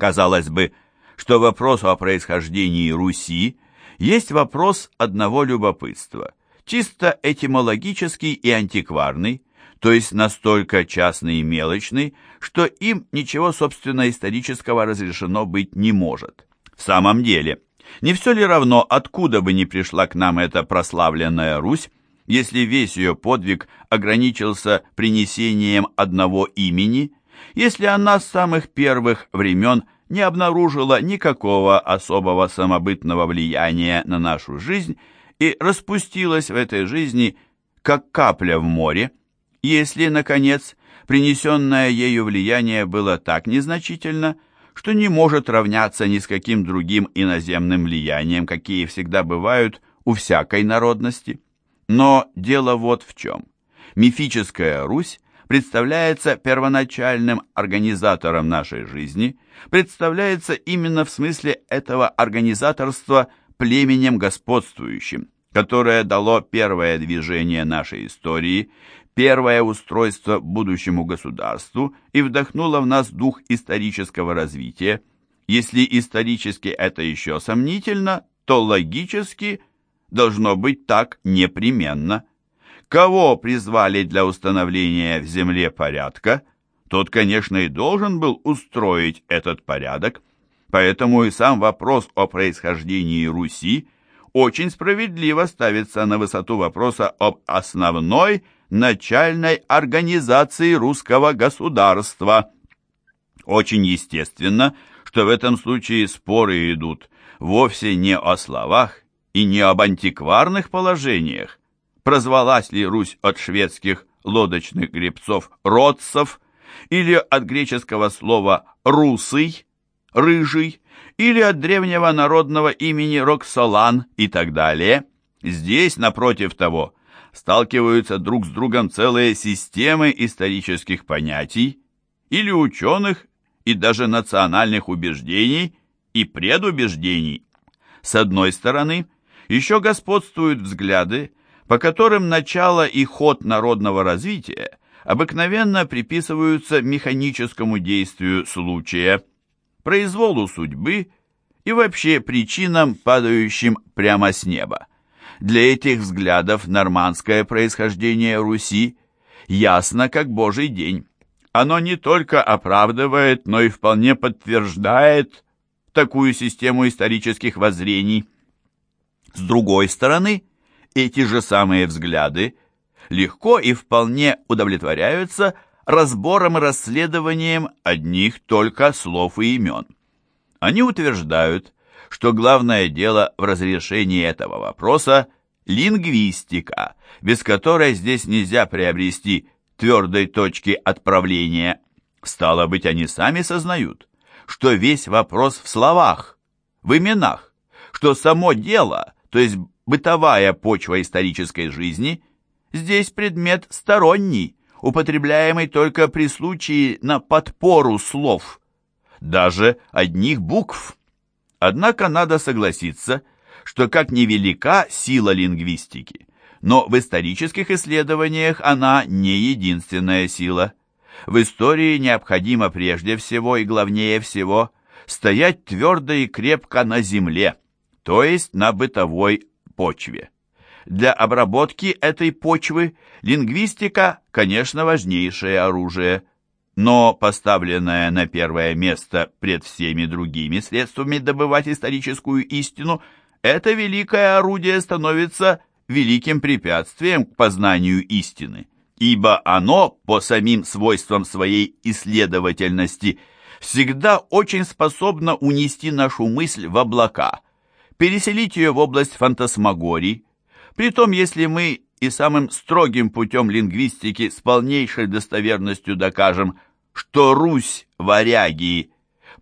Казалось бы, что вопрос о происхождении Руси есть вопрос одного любопытства, чисто этимологический и антикварный, то есть настолько частный и мелочный, что им ничего собственно исторического разрешено быть не может. В самом деле, не все ли равно, откуда бы ни пришла к нам эта прославленная Русь, если весь ее подвиг ограничился принесением одного имени, если она с самых первых времен не обнаружила никакого особого самобытного влияния на нашу жизнь и распустилась в этой жизни, как капля в море, если, наконец, принесенное ею влияние было так незначительно, что не может равняться ни с каким другим иноземным влиянием, какие всегда бывают у всякой народности. Но дело вот в чем. Мифическая Русь представляется первоначальным организатором нашей жизни, представляется именно в смысле этого организаторства племенем господствующим, которое дало первое движение нашей истории, первое устройство будущему государству и вдохнуло в нас дух исторического развития. Если исторически это еще сомнительно, то логически – должно быть так непременно. Кого призвали для установления в земле порядка, тот, конечно, и должен был устроить этот порядок. Поэтому и сам вопрос о происхождении Руси очень справедливо ставится на высоту вопроса об основной начальной организации русского государства. Очень естественно, что в этом случае споры идут вовсе не о словах и не об антикварных положениях. Прозвалась ли Русь от шведских лодочных гребцов родцев, или от греческого слова «русый», «рыжий», или от древнего народного имени Роксолан и так далее. Здесь, напротив того, сталкиваются друг с другом целые системы исторических понятий или ученых и даже национальных убеждений и предубеждений. С одной стороны – еще господствуют взгляды, по которым начало и ход народного развития обыкновенно приписываются механическому действию случая, произволу судьбы и вообще причинам, падающим прямо с неба. Для этих взглядов нормандское происхождение Руси ясно как божий день. Оно не только оправдывает, но и вполне подтверждает такую систему исторических воззрений. С другой стороны, эти же самые взгляды легко и вполне удовлетворяются разбором и расследованием одних только слов и имен. Они утверждают, что главное дело в разрешении этого вопроса – лингвистика, без которой здесь нельзя приобрести твердой точки отправления. Стало быть, они сами сознают, что весь вопрос в словах, в именах, что само дело – то есть бытовая почва исторической жизни, здесь предмет сторонний, употребляемый только при случае на подпору слов, даже одних букв. Однако надо согласиться, что как невелика сила лингвистики, но в исторических исследованиях она не единственная сила. В истории необходимо прежде всего и главнее всего стоять твердо и крепко на земле, то есть на бытовой почве. Для обработки этой почвы лингвистика, конечно, важнейшее оружие, но поставленное на первое место пред всеми другими средствами добывать историческую истину, это великое орудие становится великим препятствием к познанию истины, ибо оно, по самим свойствам своей исследовательности, всегда очень способно унести нашу мысль в облака – переселить ее в область фантасмагорий, притом если мы и самым строгим путем лингвистики с полнейшей достоверностью докажем, что Русь, варяги,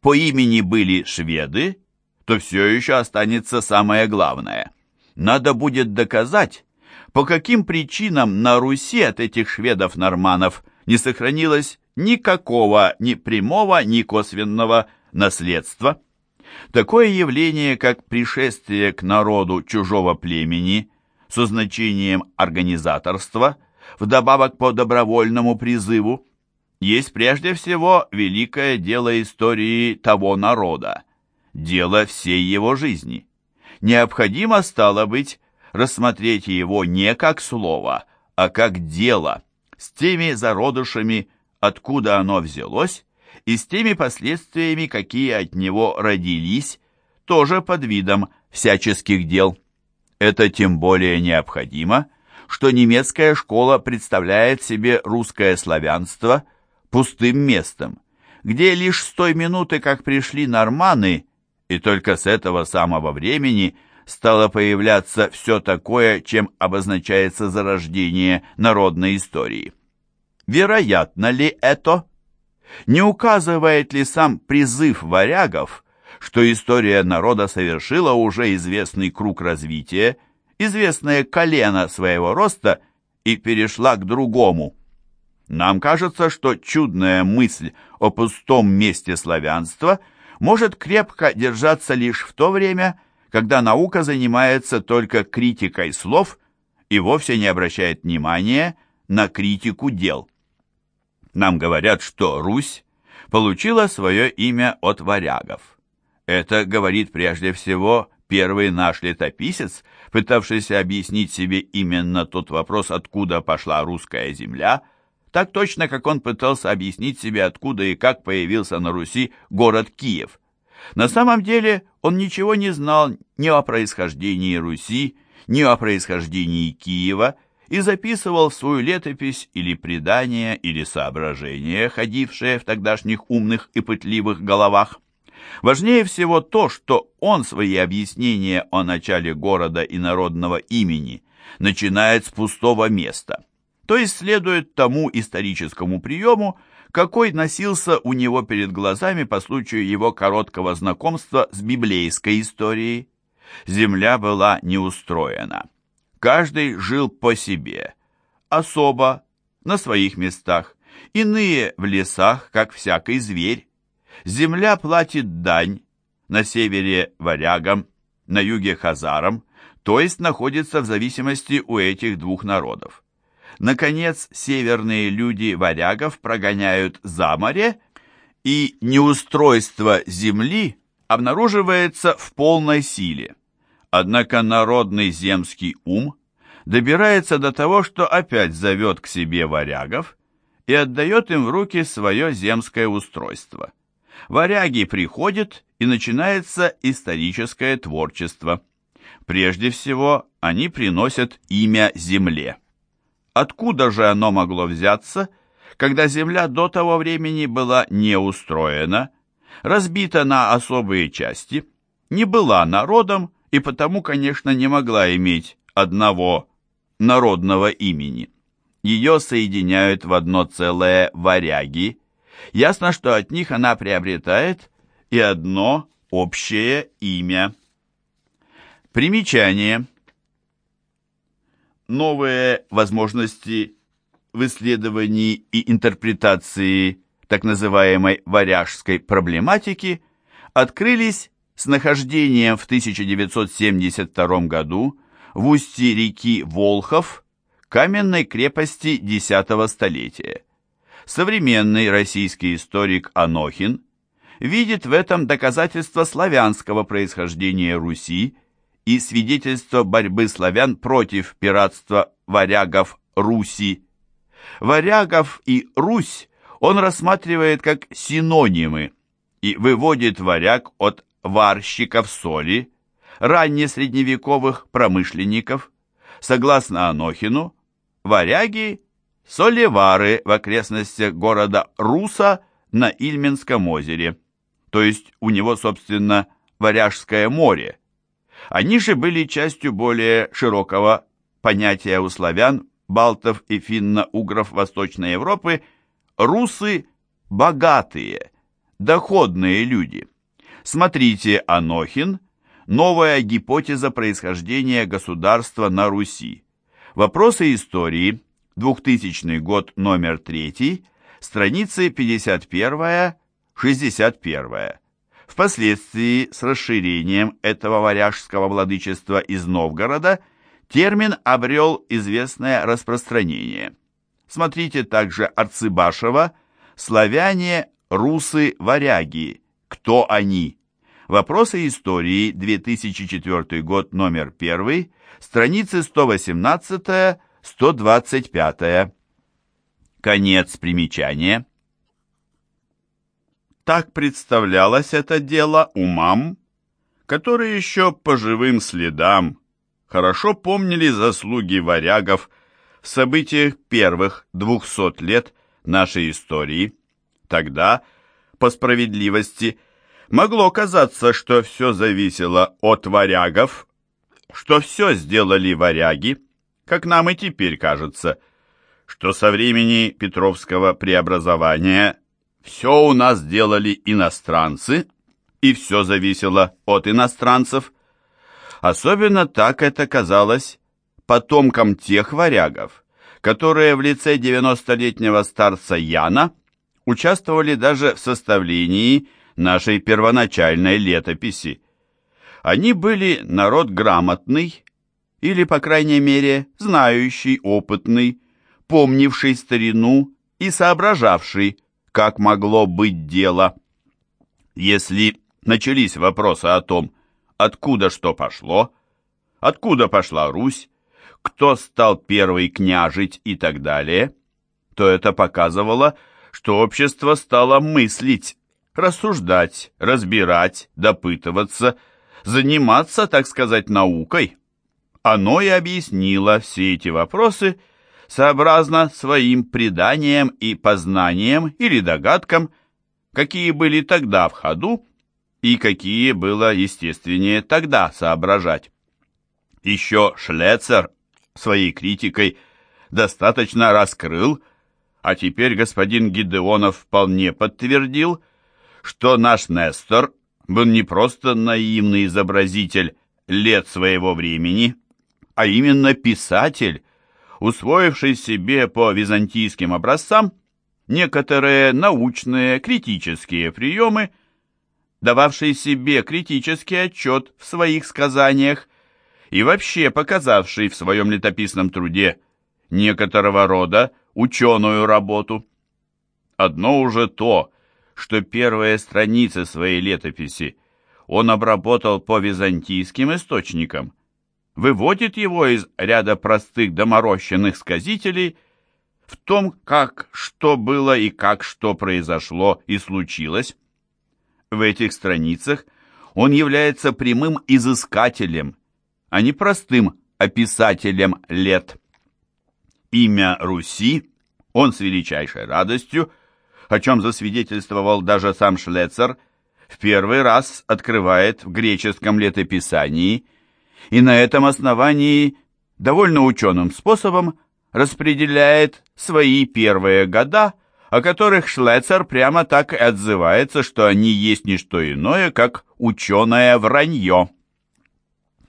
по имени были шведы, то все еще останется самое главное. Надо будет доказать, по каким причинам на Руси от этих шведов-норманов не сохранилось никакого ни прямого, ни косвенного наследства. Такое явление, как пришествие к народу чужого племени со значением организаторства, вдобавок по добровольному призыву, есть прежде всего великое дело истории того народа, дело всей его жизни. Необходимо, стало быть, рассмотреть его не как слово, а как дело, с теми зародышами, откуда оно взялось, и с теми последствиями, какие от него родились, тоже под видом всяческих дел. Это тем более необходимо, что немецкая школа представляет себе русское славянство пустым местом, где лишь с той минуты, как пришли норманы, и только с этого самого времени стало появляться все такое, чем обозначается зарождение народной истории. Вероятно ли это? Не указывает ли сам призыв варягов, что история народа совершила уже известный круг развития, известное колено своего роста и перешла к другому? Нам кажется, что чудная мысль о пустом месте славянства может крепко держаться лишь в то время, когда наука занимается только критикой слов и вовсе не обращает внимания на критику дел. Нам говорят, что Русь получила свое имя от варягов. Это говорит прежде всего первый наш летописец, пытавшийся объяснить себе именно тот вопрос, откуда пошла русская земля, так точно, как он пытался объяснить себе, откуда и как появился на Руси город Киев. На самом деле он ничего не знал ни о происхождении Руси, ни о происхождении Киева, и записывал в свою летопись или предания, или соображения, ходившие в тогдашних умных и пытливых головах. Важнее всего то, что он свои объяснения о начале города и народного имени начинает с пустого места, то есть следует тому историческому приему, какой носился у него перед глазами по случаю его короткого знакомства с библейской историей. Земля была неустроена. Каждый жил по себе, особо, на своих местах, иные в лесах, как всякий зверь. Земля платит дань, на севере варягам, на юге хазарам, то есть находится в зависимости у этих двух народов. Наконец, северные люди варягов прогоняют за море, и неустройство земли обнаруживается в полной силе. Однако народный земский ум добирается до того, что опять зовет к себе варягов и отдает им в руки свое земское устройство. Варяги приходят, и начинается историческое творчество. Прежде всего, они приносят имя земле. Откуда же оно могло взяться, когда земля до того времени была не устроена, разбита на особые части, не была народом и потому, конечно, не могла иметь одного народного имени. Ее соединяют в одно целое варяги. Ясно, что от них она приобретает и одно общее имя. Примечание. Новые возможности в исследовании и интерпретации так называемой варяжской проблематики открылись с нахождением в 1972 году в устье реки Волхов каменной крепости X столетия. Современный российский историк Анохин видит в этом доказательство славянского происхождения Руси и свидетельство борьбы славян против пиратства варягов Руси. Варягов и Русь он рассматривает как синонимы и выводит варяг от варщиков соли, раннесредневековых промышленников. Согласно Анохину, варяги – солевары в окрестностях города Руса на Ильменском озере, то есть у него, собственно, Варяжское море. Они же были частью более широкого понятия у славян, балтов и финно-угров Восточной Европы – русы – богатые, доходные люди – Смотрите Анохин «Новая гипотеза происхождения государства на Руси». Вопросы истории, 2000 год, номер 3, страницы 51-61. Впоследствии с расширением этого варяжского владычества из Новгорода термин обрел известное распространение. Смотрите также Арцыбашева Славяне, русы, варяги. Кто они? Вопросы истории, 2004 год, номер 1, страницы 118-125. Конец примечания. Так представлялось это дело умам, которые еще по живым следам хорошо помнили заслуги варягов в событиях первых двухсот лет нашей истории. Тогда, по справедливости, могло казаться, что все зависело от варягов, что все сделали варяги, как нам и теперь кажется, что со времени Петровского преобразования все у нас делали иностранцы, и все зависело от иностранцев. Особенно так это казалось потомкам тех варягов, которые в лице 90-летнего старца Яна участвовали даже в составлении нашей первоначальной летописи. Они были народ грамотный, или, по крайней мере, знающий, опытный, помнивший старину и соображавший, как могло быть дело. Если начались вопросы о том, откуда что пошло, откуда пошла Русь, кто стал первый княжить и так далее, то это показывало, что общество стало мыслить, рассуждать, разбирать, допытываться, заниматься, так сказать, наукой. Оно и объяснило все эти вопросы – сообразно своим преданиям и познаниям или догадкам, какие были тогда в ходу и какие было естественнее тогда соображать. Еще Шлецер своей критикой достаточно раскрыл, а теперь господин Гидеонов вполне подтвердил, что наш Нестор был не просто наивный изобразитель лет своего времени, а именно писатель, усвоивший себе по византийским образцам некоторые научные критические приемы, дававший себе критический отчет в своих сказаниях и вообще показавший в своем летописном труде некоторого рода ученую работу. Одно уже то, что первые страницы своей летописи он обработал по византийским источникам, выводит его из ряда простых доморощенных сказителей в том, как что было и как что произошло и случилось. В этих страницах он является прямым изыскателем, а не простым описателем лет. Имя Руси он с величайшей радостью, о чем засвидетельствовал даже сам Шлецер, в первый раз открывает в греческом летописании – и на этом основании довольно ученым способом распределяет свои первые года, о которых Шлецер прямо так и отзывается, что они есть не что иное, как ученое вранье.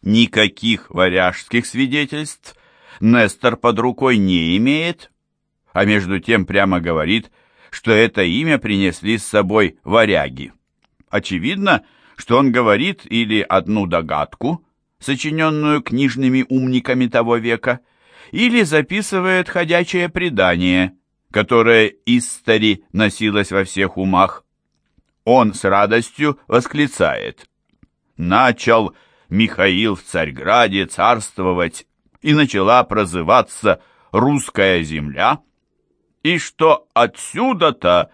Никаких варяжских свидетельств Нестор под рукой не имеет, а между тем прямо говорит, что это имя принесли с собой варяги. Очевидно, что он говорит или одну догадку, сочиненную книжными умниками того века, или записывает ходячее предание, которое истори носилось во всех умах. Он с радостью восклицает «Начал Михаил в Царьграде царствовать, и начала прозываться русская земля, и что отсюда-то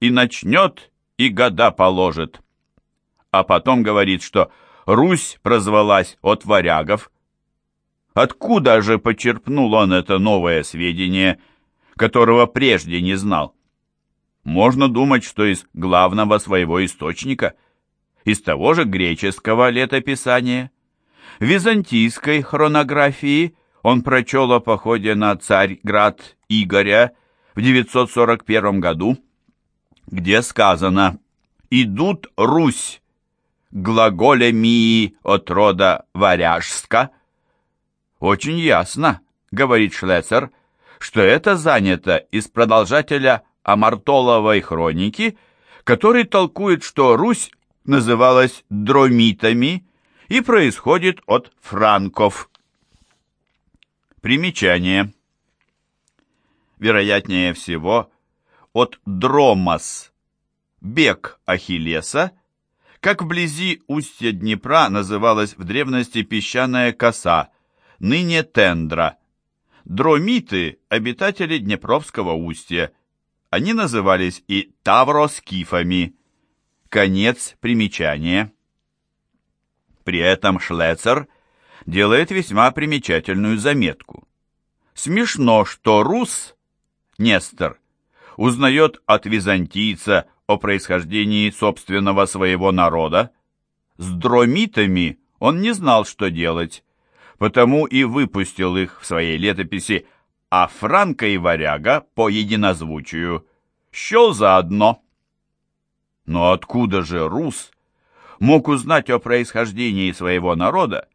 и начнет, и года положит». А потом говорит, что Русь прозвалась от варягов. Откуда же почерпнул он это новое сведение, которого прежде не знал? Можно думать, что из главного своего источника, из того же греческого летописания. Византийской хронографии он прочел о походе на Царьград Игоря в 941 году, где сказано «Идут Русь, глаголе мии от рода варяжска. Очень ясно, говорит Шлессер, что это занято из продолжателя Амартоловой хроники, который толкует, что Русь называлась дромитами и происходит от франков. Примечание. Вероятнее всего, от дромос, бег Ахиллеса, как вблизи устья Днепра называлась в древности песчаная коса, ныне тендра. Дромиты – обитатели Днепровского устья. Они назывались и тавроскифами. Конец примечания. При этом Шлецер делает весьма примечательную заметку. Смешно, что рус, Нестор, узнает от византийца о происхождении собственного своего народа. С дромитами он не знал, что делать, потому и выпустил их в своей летописи, а Франко и Варяга по единозвучию счел заодно. Но откуда же рус мог узнать о происхождении своего народа,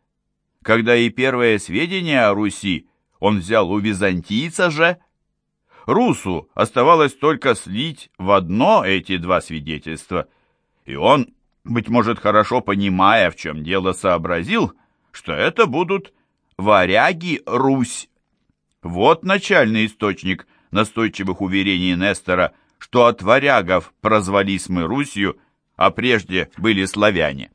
когда и первые сведения о Руси он взял у византийца же? Русу оставалось только слить в одно эти два свидетельства, и он, быть может, хорошо понимая, в чем дело, сообразил, что это будут варяги Русь. Вот начальный источник настойчивых уверений Нестора, что от варягов прозвались мы Русью, а прежде были славяне.